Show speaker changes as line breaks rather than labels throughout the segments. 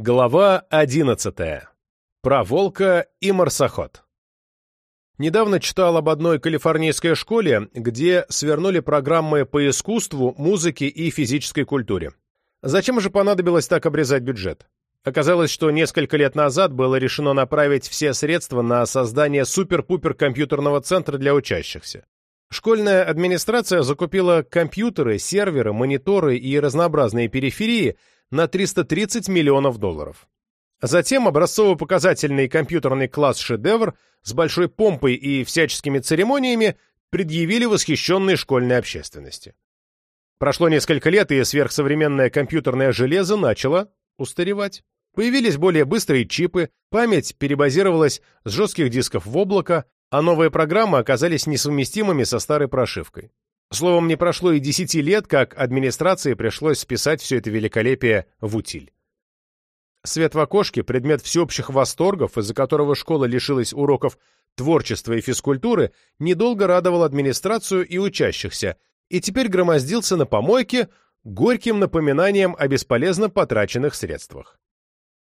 Глава 11. Про волка и марсоход. Недавно читал об одной калифорнийской школе, где свернули программы по искусству, музыке и физической культуре. Зачем же понадобилось так обрезать бюджет? Оказалось, что несколько лет назад было решено направить все средства на создание супер-пупер компьютерного центра для учащихся. Школьная администрация закупила компьютеры, серверы, мониторы и разнообразные периферии – на 330 миллионов долларов. Затем образцово-показательный компьютерный класс «Шедевр» с большой помпой и всяческими церемониями предъявили восхищенной школьной общественности. Прошло несколько лет, и сверхсовременное компьютерное железо начало устаревать. Появились более быстрые чипы, память перебазировалась с жестких дисков в облако, а новые программы оказались несовместимыми со старой прошивкой. Словом, не прошло и десяти лет, как администрации пришлось списать все это великолепие в утиль. Свет в окошке — предмет всеобщих восторгов, из-за которого школа лишилась уроков творчества и физкультуры, недолго радовал администрацию и учащихся, и теперь громоздился на помойке горьким напоминанием о бесполезно потраченных средствах.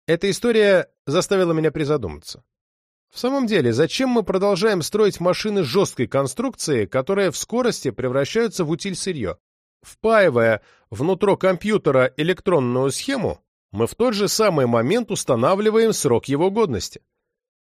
Эта история заставила меня призадуматься. В самом деле, зачем мы продолжаем строить машины жесткой конструкции, которые в скорости превращаются в утиль-сырье? Впаивая внутрь компьютера электронную схему, мы в тот же самый момент устанавливаем срок его годности.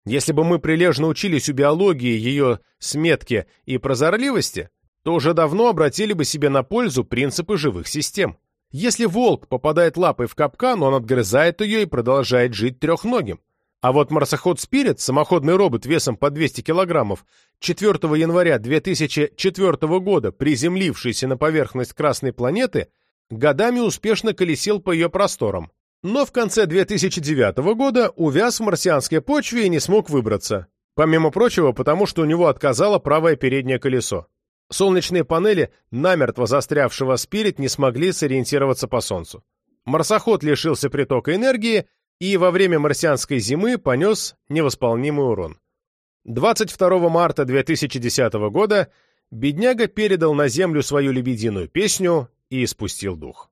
Если бы мы прилежно учились у биологии, ее сметки и прозорливости, то уже давно обратили бы себе на пользу принципы живых систем. Если волк попадает лапой в капкан, он отгрызает ее и продолжает жить трехногим. А вот марсоход «Спирит», самоходный робот весом по 200 килограммов, 4 января 2004 года, приземлившийся на поверхность Красной планеты, годами успешно колесил по ее просторам. Но в конце 2009 года увяз в марсианской почве и не смог выбраться. Помимо прочего, потому что у него отказало правое переднее колесо. Солнечные панели намертво застрявшего «Спирит» не смогли сориентироваться по Солнцу. Марсоход лишился притока энергии и во время марсианской зимы понес невосполнимый урон. 22 марта 2010 года бедняга передал на Землю свою лебединую песню и испустил дух.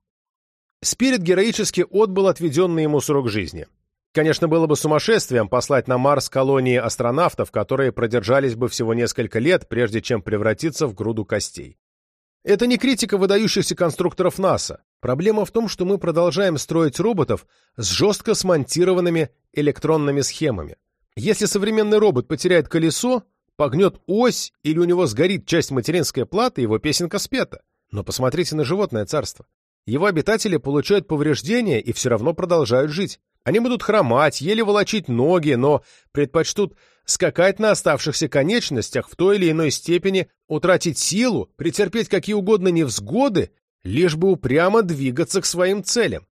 Спирит героически отбыл отведенный ему срок жизни. Конечно, было бы сумасшествием послать на Марс колонии астронавтов, которые продержались бы всего несколько лет, прежде чем превратиться в груду костей. Это не критика выдающихся конструкторов НАСА. Проблема в том, что мы продолжаем строить роботов с жестко смонтированными электронными схемами. Если современный робот потеряет колесо, погнет ось или у него сгорит часть материнской платы, его песенка спета. Но посмотрите на животное царство. Его обитатели получают повреждения и все равно продолжают жить. Они будут хромать, еле волочить ноги, но предпочтут скакать на оставшихся конечностях в той или иной степени, утратить силу, претерпеть какие угодно невзгоды, лишь бы упрямо двигаться к своим целям.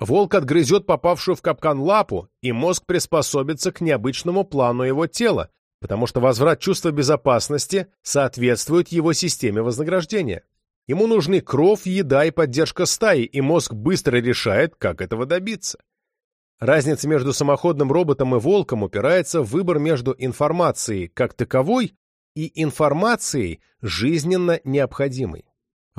Волк отгрызет попавшую в капкан лапу, и мозг приспособится к необычному плану его тела, потому что возврат чувства безопасности соответствует его системе вознаграждения. Ему нужны кровь, еда и поддержка стаи, и мозг быстро решает, как этого добиться. Разница между самоходным роботом и волком упирается в выбор между информацией как таковой и информацией жизненно необходимой.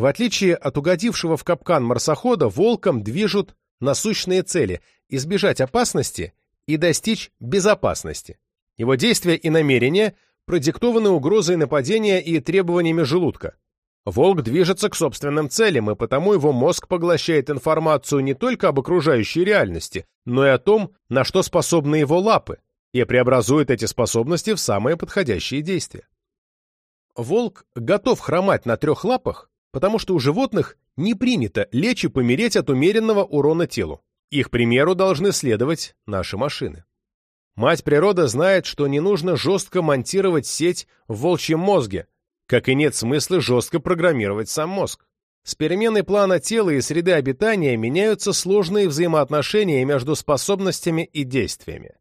В отличие от угодившего в капкан марсохода, волком движут насущные цели – избежать опасности и достичь безопасности. Его действия и намерения продиктованы угрозой нападения и требованиями желудка. Волк движется к собственным целям, и потому его мозг поглощает информацию не только об окружающей реальности, но и о том, на что способны его лапы, и преобразует эти способности в самые подходящие действия. Волк готов хромать на трех лапах, потому что у животных не принято лечь и помереть от умеренного урона телу. Их примеру должны следовать наши машины. Мать природа знает, что не нужно жестко монтировать сеть в волчьем мозге, как и нет смысла жестко программировать сам мозг. С переменой плана тела и среды обитания меняются сложные взаимоотношения между способностями и действиями.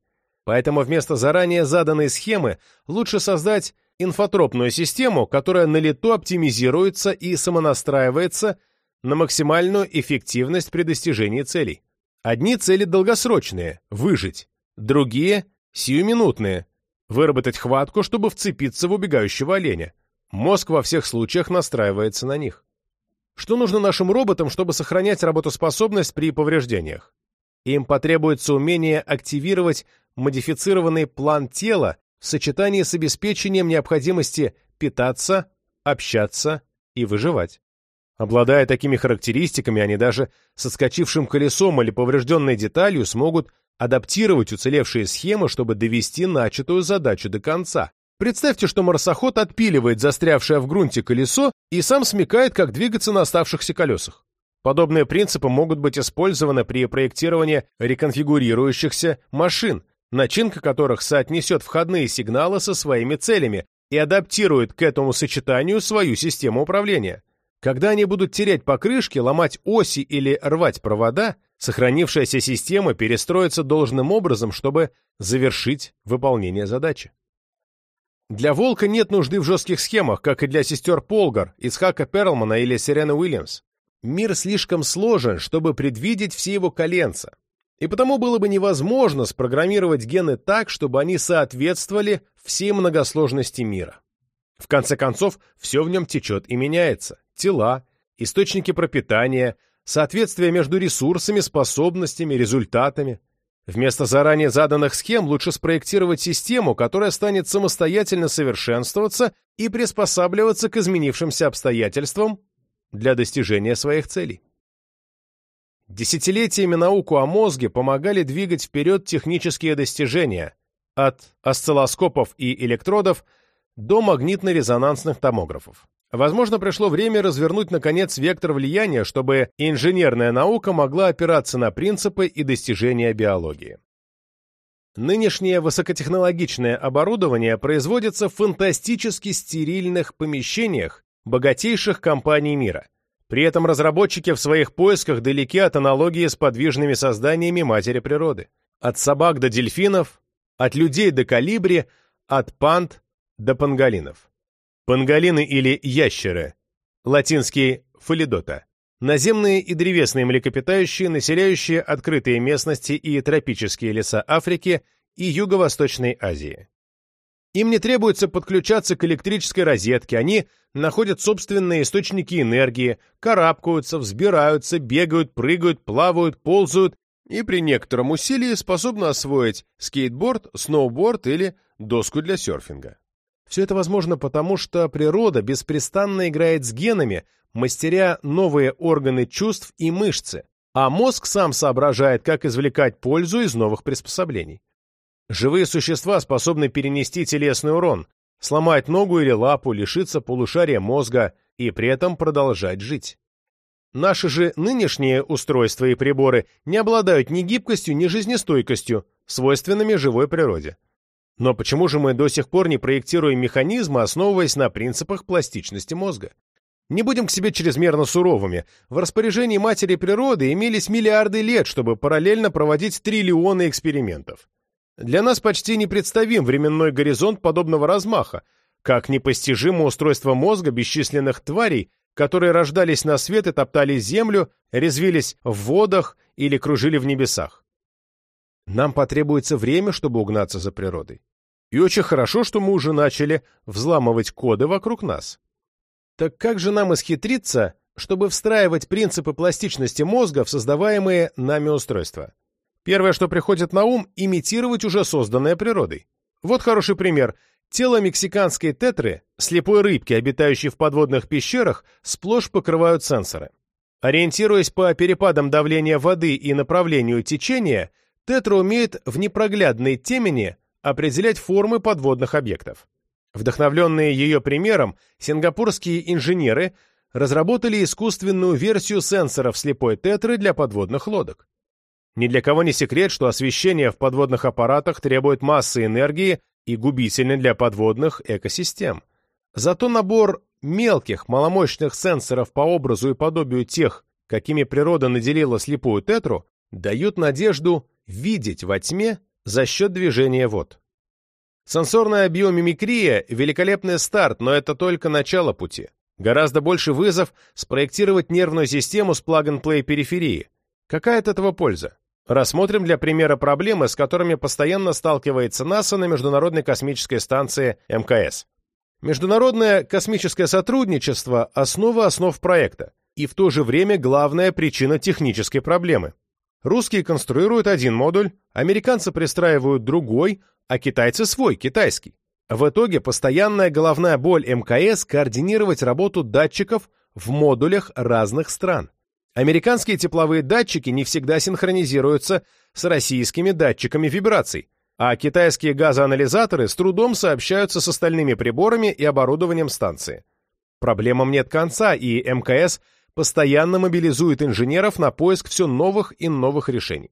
Поэтому вместо заранее заданной схемы лучше создать инфотропную систему, которая на лету оптимизируется и самонастраивается на максимальную эффективность при достижении целей. Одни цели долгосрочные – выжить, другие – сиюминутные – выработать хватку, чтобы вцепиться в убегающего оленя. Мозг во всех случаях настраивается на них. Что нужно нашим роботам, чтобы сохранять работоспособность при повреждениях? им потребуется умение активировать модифицированный план тела в сочетании с обеспечением необходимости питаться, общаться и выживать. Обладая такими характеристиками, они даже с отскочившим колесом или поврежденной деталью смогут адаптировать уцелевшие схемы, чтобы довести начатую задачу до конца. Представьте, что марсоход отпиливает застрявшее в грунте колесо и сам смекает, как двигаться на оставшихся колесах. Подобные принципы могут быть использованы при проектировании реконфигурирующихся машин, начинка которых соотнесет входные сигналы со своими целями и адаптирует к этому сочетанию свою систему управления. Когда они будут терять покрышки, ломать оси или рвать провода, сохранившаяся система перестроится должным образом, чтобы завершить выполнение задачи. Для «Волка» нет нужды в жестких схемах, как и для сестер Полгар, Исхака Перлмана или Сирены Уильямс. Мир слишком сложен, чтобы предвидеть все его коленца, и потому было бы невозможно спрограммировать гены так, чтобы они соответствовали всей многосложности мира. В конце концов, все в нем течет и меняется. Тела, источники пропитания, соответствие между ресурсами, способностями, результатами. Вместо заранее заданных схем лучше спроектировать систему, которая станет самостоятельно совершенствоваться и приспосабливаться к изменившимся обстоятельствам для достижения своих целей. Десятилетиями науку о мозге помогали двигать вперед технические достижения от осциллоскопов и электродов до магнитно-резонансных томографов. Возможно, пришло время развернуть, наконец, вектор влияния, чтобы инженерная наука могла опираться на принципы и достижения биологии. Нынешнее высокотехнологичное оборудование производится в фантастически стерильных помещениях богатейших компаний мира. При этом разработчики в своих поисках далеки от аналогии с подвижными созданиями матери природы. От собак до дельфинов, от людей до калибри, от панд до панголинов. Панголины или ящеры, латинский фалидота, наземные и древесные млекопитающие, населяющие открытые местности и тропические леса Африки и Юго-Восточной Азии. Им не требуется подключаться к электрической розетке, они находят собственные источники энергии, карабкаются, взбираются, бегают, прыгают, плавают, ползают и при некотором усилии способны освоить скейтборд, сноуборд или доску для серфинга. Все это возможно потому, что природа беспрестанно играет с генами, мастеря новые органы чувств и мышцы, а мозг сам соображает, как извлекать пользу из новых приспособлений. Живые существа способны перенести телесный урон, сломать ногу или лапу, лишиться полушария мозга и при этом продолжать жить. Наши же нынешние устройства и приборы не обладают ни гибкостью, ни жизнестойкостью, свойственными живой природе. Но почему же мы до сих пор не проектируем механизмы, основываясь на принципах пластичности мозга? Не будем к себе чрезмерно суровыми. В распоряжении матери природы имелись миллиарды лет, чтобы параллельно проводить триллионы экспериментов. Для нас почти непредставим временной горизонт подобного размаха, как непостижимо устройство мозга бесчисленных тварей, которые рождались на свет и топтали землю, резвились в водах или кружили в небесах. Нам потребуется время, чтобы угнаться за природой. И очень хорошо, что мы уже начали взламывать коды вокруг нас. Так как же нам исхитриться, чтобы встраивать принципы пластичности мозга в создаваемые нами устройства? Первое, что приходит на ум – имитировать уже созданное природой. Вот хороший пример. Тело мексиканской тетры, слепой рыбки, обитающей в подводных пещерах, сплошь покрывают сенсоры. Ориентируясь по перепадам давления воды и направлению течения, тетра умеет в непроглядной темени определять формы подводных объектов. Вдохновленные ее примером, сингапурские инженеры разработали искусственную версию сенсоров слепой тетры для подводных лодок. Ни для кого не секрет, что освещение в подводных аппаратах требует массы энергии и губительно для подводных экосистем. Зато набор мелких, маломощных сенсоров по образу и подобию тех, какими природа наделила слепую тетру, дают надежду видеть во тьме за счет движения вод. Сенсорная биомимикрия – великолепный старт, но это только начало пути. Гораздо больше вызов спроектировать нервную систему с плаг-н-плей периферии. Какая от этого польза? Рассмотрим для примера проблемы, с которыми постоянно сталкивается НАСА на Международной космической станции МКС. Международное космическое сотрудничество – основа основ проекта и в то же время главная причина технической проблемы. Русские конструируют один модуль, американцы пристраивают другой, а китайцы свой, китайский. В итоге постоянная головная боль МКС координировать работу датчиков в модулях разных стран. Американские тепловые датчики не всегда синхронизируются с российскими датчиками вибраций, а китайские газоанализаторы с трудом сообщаются с остальными приборами и оборудованием станции. Проблемам нет конца, и МКС постоянно мобилизует инженеров на поиск все новых и новых решений.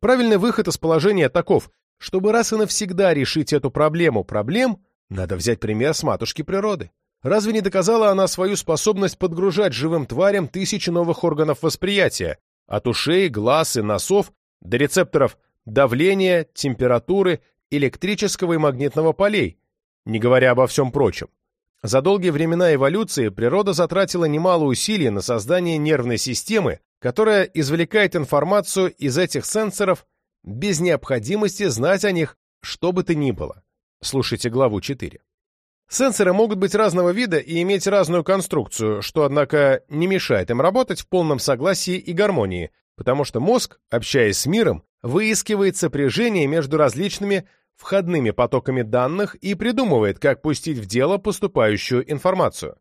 Правильный выход из положения таков, чтобы раз и навсегда решить эту проблему проблем, надо взять пример с матушки природы. Разве не доказала она свою способность подгружать живым тварям тысячи новых органов восприятия, от ушей, глаз и носов до рецепторов давления, температуры, электрического и магнитного полей, не говоря обо всем прочем. За долгие времена эволюции природа затратила немало усилий на создание нервной системы, которая извлекает информацию из этих сенсоров без необходимости знать о них что бы то ни было. Слушайте главу 4. Сенсоры могут быть разного вида и иметь разную конструкцию, что, однако, не мешает им работать в полном согласии и гармонии, потому что мозг, общаясь с миром, выискивает сопряжение между различными входными потоками данных и придумывает, как пустить в дело поступающую информацию.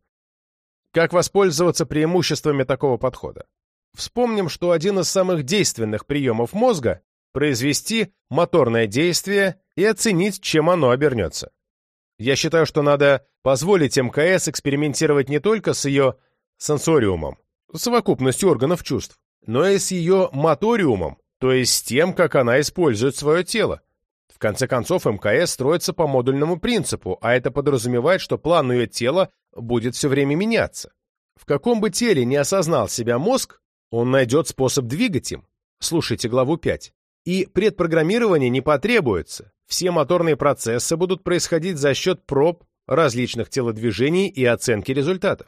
Как воспользоваться преимуществами такого подхода? Вспомним, что один из самых действенных приемов мозга – произвести моторное действие и оценить, чем оно обернется. Я считаю, что надо позволить МКС экспериментировать не только с ее сенсориумом, совокупностью органов чувств, но и с ее моториумом, то есть с тем, как она использует свое тело. В конце концов, МКС строится по модульному принципу, а это подразумевает, что план ее тела будет все время меняться. В каком бы теле не осознал себя мозг, он найдет способ двигать им. Слушайте главу 5. И предпрограммирование не потребуется. Все моторные процессы будут происходить за счет проб, различных телодвижений и оценки результатов.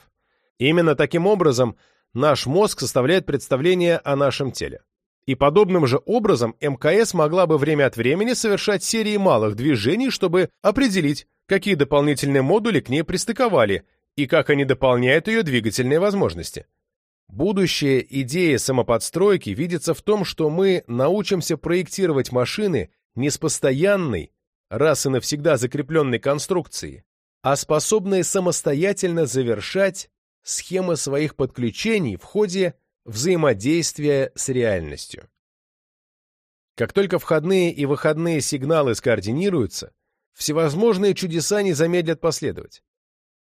Именно таким образом наш мозг составляет представление о нашем теле. И подобным же образом МКС могла бы время от времени совершать серии малых движений, чтобы определить, какие дополнительные модули к ней пристыковали и как они дополняют ее двигательные возможности. Будущая идея самоподстройки видится в том, что мы научимся проектировать машины не с постоянной, раз и навсегда закрепленной конструкцией, а способные самостоятельно завершать схемы своих подключений в ходе взаимодействия с реальностью. Как только входные и выходные сигналы скоординируются, всевозможные чудеса не замедлят последовать.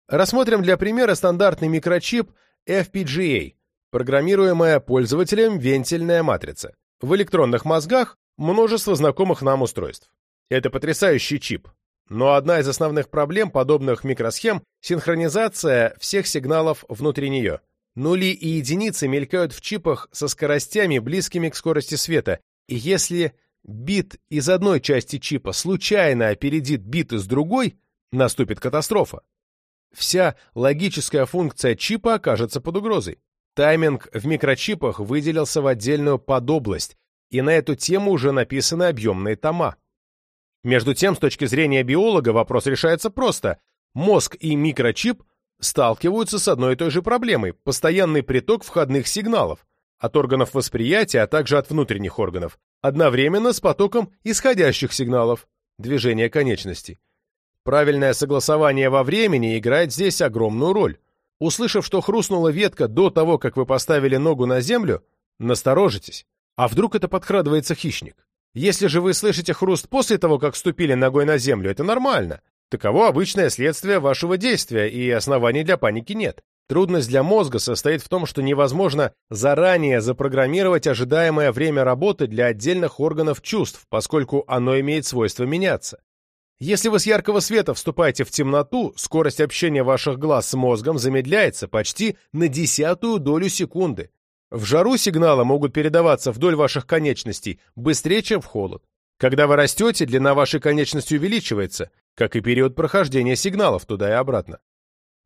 Рассмотрим для примера стандартный микрочип FPGA, программируемая пользователем вентильная матрица. В электронных мозгах множество знакомых нам устройств. Это потрясающий чип, но одна из основных проблем подобных микросхем – синхронизация всех сигналов внутри нее. Нули и единицы мелькают в чипах со скоростями, близкими к скорости света, и если бит из одной части чипа случайно опередит бит из другой, наступит катастрофа. Вся логическая функция чипа окажется под угрозой. Тайминг в микрочипах выделился в отдельную подобласть, и на эту тему уже написаны объемные тома. Между тем, с точки зрения биолога, вопрос решается просто. Мозг и микрочип сталкиваются с одной и той же проблемой – постоянный приток входных сигналов от органов восприятия, а также от внутренних органов, одновременно с потоком исходящих сигналов – движения конечностей. Правильное согласование во времени играет здесь огромную роль. Услышав, что хрустнула ветка до того, как вы поставили ногу на землю, насторожитесь. А вдруг это подкрадывается хищник? Если же вы слышите хруст после того, как ступили ногой на землю, это нормально. Таково обычное следствие вашего действия, и оснований для паники нет. Трудность для мозга состоит в том, что невозможно заранее запрограммировать ожидаемое время работы для отдельных органов чувств, поскольку оно имеет свойство меняться. Если вы с яркого света вступаете в темноту, скорость общения ваших глаз с мозгом замедляется почти на десятую долю секунды. В жару сигналы могут передаваться вдоль ваших конечностей быстрее, чем в холод. Когда вы растете, длина вашей конечности увеличивается, как и период прохождения сигналов туда и обратно.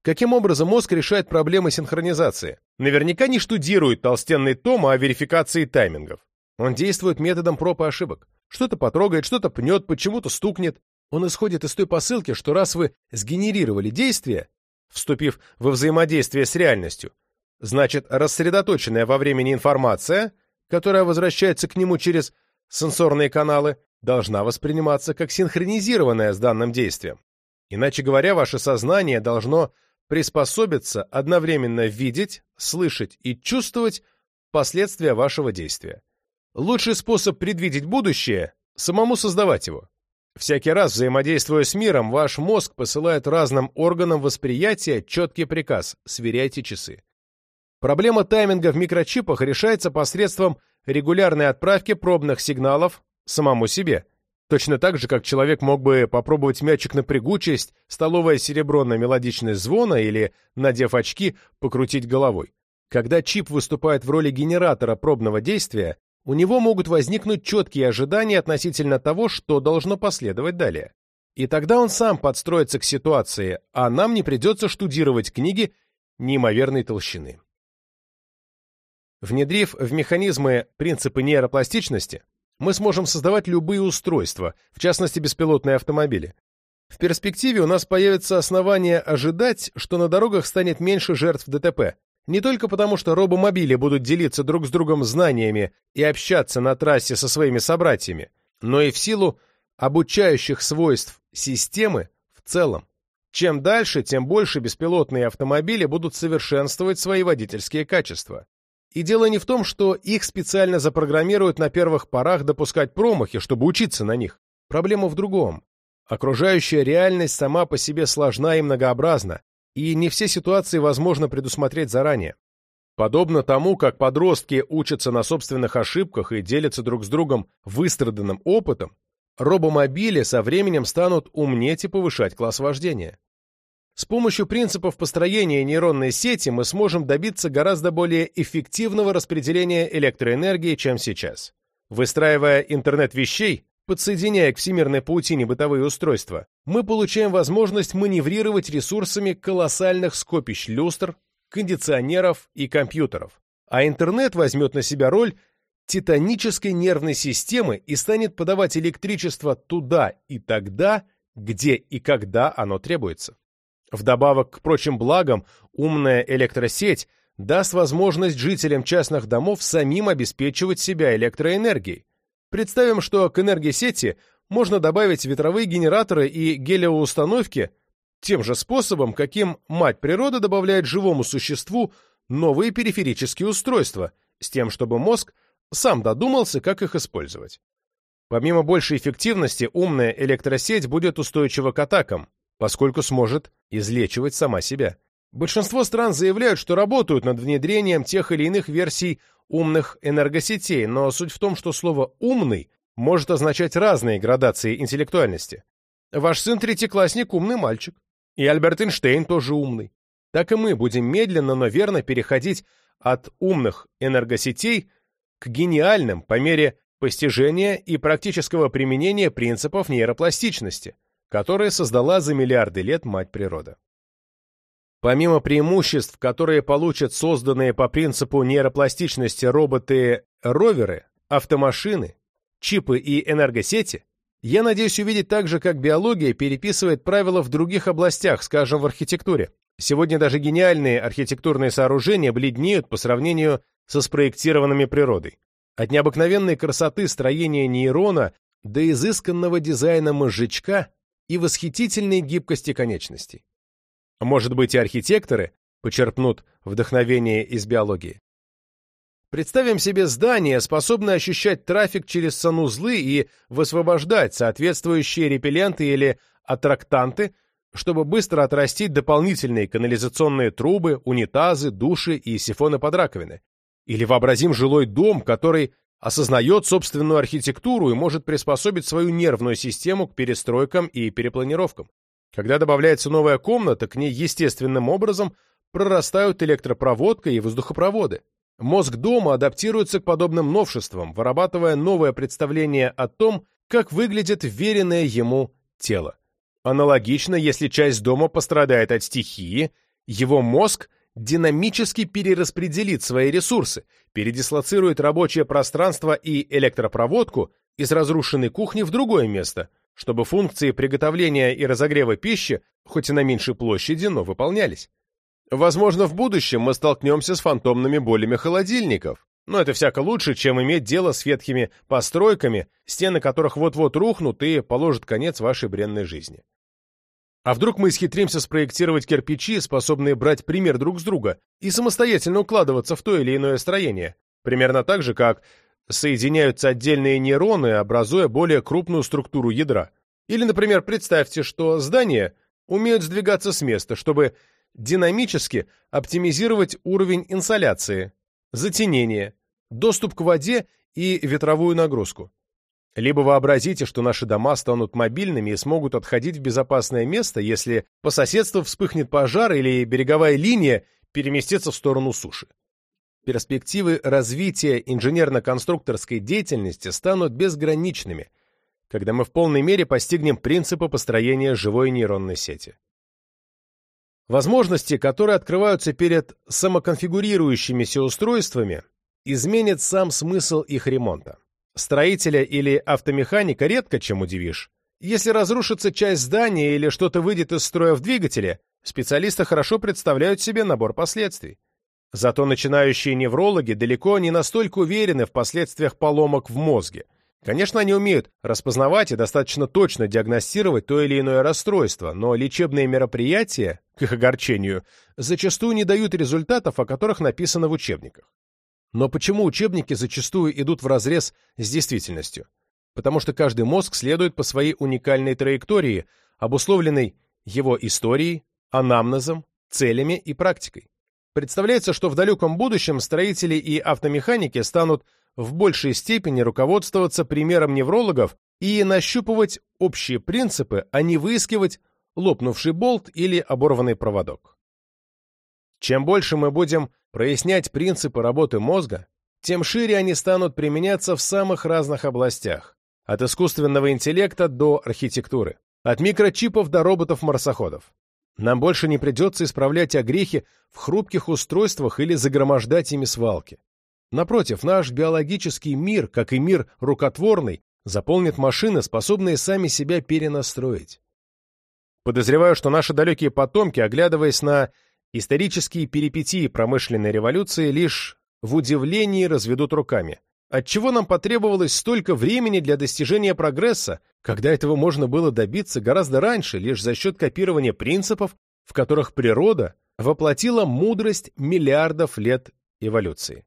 Каким образом мозг решает проблемы синхронизации? Наверняка не штудирует толстенный том о верификации таймингов. Он действует методом проб и ошибок. Что-то потрогает, что-то пнет, почему-то стукнет. Он исходит из той посылки, что раз вы сгенерировали действие, вступив во взаимодействие с реальностью, значит, рассредоточенная во времени информация которая возвращается к нему через сенсорные каналы, должна восприниматься как синхронизированная с данным действием. Иначе говоря, ваше сознание должно приспособиться одновременно видеть, слышать и чувствовать последствия вашего действия. Лучший способ предвидеть будущее – самому создавать его. Всякий раз, взаимодействуя с миром, ваш мозг посылает разным органам восприятия четкий приказ – сверяйте часы. Проблема тайминга в микрочипах решается посредством регулярной отправки пробных сигналов самому себе. Точно так же, как человек мог бы попробовать мячик на прыгучесть, столовое серебро на мелодичность звона или, надев очки, покрутить головой. Когда чип выступает в роли генератора пробного действия, у него могут возникнуть четкие ожидания относительно того, что должно последовать далее. И тогда он сам подстроится к ситуации, а нам не придется штудировать книги неимоверной толщины. Внедрив в механизмы принципы нейропластичности, мы сможем создавать любые устройства, в частности беспилотные автомобили. В перспективе у нас появится основание ожидать, что на дорогах станет меньше жертв ДТП. Не только потому, что робомобили будут делиться друг с другом знаниями и общаться на трассе со своими собратьями, но и в силу обучающих свойств системы в целом. Чем дальше, тем больше беспилотные автомобили будут совершенствовать свои водительские качества. И дело не в том, что их специально запрограммируют на первых порах допускать промахи, чтобы учиться на них. Проблема в другом. Окружающая реальность сама по себе сложна и многообразна, и не все ситуации возможно предусмотреть заранее. Подобно тому, как подростки учатся на собственных ошибках и делятся друг с другом выстраданным опытом, робомобили со временем станут умнеть и повышать класс вождения. С помощью принципов построения нейронной сети мы сможем добиться гораздо более эффективного распределения электроэнергии, чем сейчас. Выстраивая интернет вещей, подсоединяя к всемирной паутине бытовые устройства, мы получаем возможность маневрировать ресурсами колоссальных скопищ люстр, кондиционеров и компьютеров. А интернет возьмет на себя роль титанической нервной системы и станет подавать электричество туда и тогда, где и когда оно требуется. Вдобавок к прочим благам, умная электросеть даст возможность жителям частных домов самим обеспечивать себя электроэнергией. Представим, что к энергосети можно добавить ветровые генераторы и гелиоустановки тем же способом, каким мать природа добавляет живому существу новые периферические устройства, с тем, чтобы мозг сам додумался, как их использовать. Помимо большей эффективности, умная электросеть будет устойчива к атакам, поскольку сможет излечивать сама себя. Большинство стран заявляют, что работают над внедрением тех или иных версий умных энергосетей, но суть в том, что слово «умный» может означать разные градации интеллектуальности. Ваш сын третьеклассник – умный мальчик. И Альберт Эйнштейн тоже умный. Так и мы будем медленно, но верно переходить от умных энергосетей к гениальным по мере постижения и практического применения принципов нейропластичности, которые создала за миллиарды лет мать природа. Помимо преимуществ, которые получат созданные по принципу нейропластичности роботы-роверы, автомашины, чипы и энергосети, я надеюсь увидеть также, как биология переписывает правила в других областях, скажем, в архитектуре. Сегодня даже гениальные архитектурные сооружения бледнеют по сравнению со спроектированными природой. От необыкновенной красоты строения нейрона до изысканного дизайна мозжечка и восхитительной гибкости конечностей. Может быть, и архитекторы почерпнут вдохновение из биологии. Представим себе здание, способное ощущать трафик через санузлы и высвобождать соответствующие репелленты или аттрактанты, чтобы быстро отрастить дополнительные канализационные трубы, унитазы, души и сифоны под раковины. Или вообразим жилой дом, который осознает собственную архитектуру и может приспособить свою нервную систему к перестройкам и перепланировкам. Когда добавляется новая комната, к ней естественным образом прорастают электропроводка и воздухопроводы. Мозг дома адаптируется к подобным новшествам, вырабатывая новое представление о том, как выглядит вверенное ему тело. Аналогично, если часть дома пострадает от стихии, его мозг динамически перераспределит свои ресурсы, передислоцирует рабочее пространство и электропроводку из разрушенной кухни в другое место, чтобы функции приготовления и разогрева пищи, хоть и на меньшей площади, но выполнялись. Возможно, в будущем мы столкнемся с фантомными болями холодильников, Но это всяко лучше, чем иметь дело с ветхими постройками, стены которых вот-вот рухнут и положат конец вашей бренной жизни. А вдруг мы исхитримся спроектировать кирпичи, способные брать пример друг с друга, и самостоятельно укладываться в то или иное строение, примерно так же, как соединяются отдельные нейроны, образуя более крупную структуру ядра. Или, например, представьте, что здания умеют сдвигаться с места, чтобы динамически оптимизировать уровень инсоляции, затенения, доступ к воде и ветровую нагрузку. Либо вообразите, что наши дома станут мобильными и смогут отходить в безопасное место, если по соседству вспыхнет пожар или береговая линия переместится в сторону суши. Перспективы развития инженерно-конструкторской деятельности станут безграничными, когда мы в полной мере постигнем принципы построения живой нейронной сети. Возможности, которые открываются перед самоконфигурирующимися устройствами, изменят сам смысл их ремонта. Строителя или автомеханика редко чем удивишь. Если разрушится часть здания или что-то выйдет из строя в двигателе, специалисты хорошо представляют себе набор последствий. Зато начинающие неврологи далеко не настолько уверены в последствиях поломок в мозге. Конечно, они умеют распознавать и достаточно точно диагностировать то или иное расстройство, но лечебные мероприятия, к их огорчению, зачастую не дают результатов, о которых написано в учебниках. Но почему учебники зачастую идут вразрез с действительностью? Потому что каждый мозг следует по своей уникальной траектории, обусловленной его историей, анамнезом, целями и практикой. Представляется, что в далеком будущем строители и автомеханики станут в большей степени руководствоваться примером неврологов и нащупывать общие принципы, а не выискивать лопнувший болт или оборванный проводок. Чем больше мы будем прояснять принципы работы мозга, тем шире они станут применяться в самых разных областях, от искусственного интеллекта до архитектуры, от микрочипов до роботов-марсоходов. Нам больше не придется исправлять огрехи в хрупких устройствах или загромождать ими свалки. Напротив, наш биологический мир, как и мир рукотворный, заполнит машины, способные сами себя перенастроить. Подозреваю, что наши далекие потомки, оглядываясь на исторические перипетии промышленной революции, лишь в удивлении разведут руками. Отчего нам потребовалось столько времени для достижения прогресса, когда этого можно было добиться гораздо раньше, лишь за счет копирования принципов, в которых природа воплотила мудрость миллиардов лет эволюции?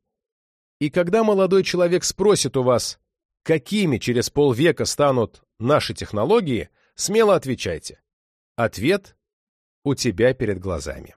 И когда молодой человек спросит у вас, какими через полвека станут наши технологии, смело отвечайте. Ответ у тебя перед глазами.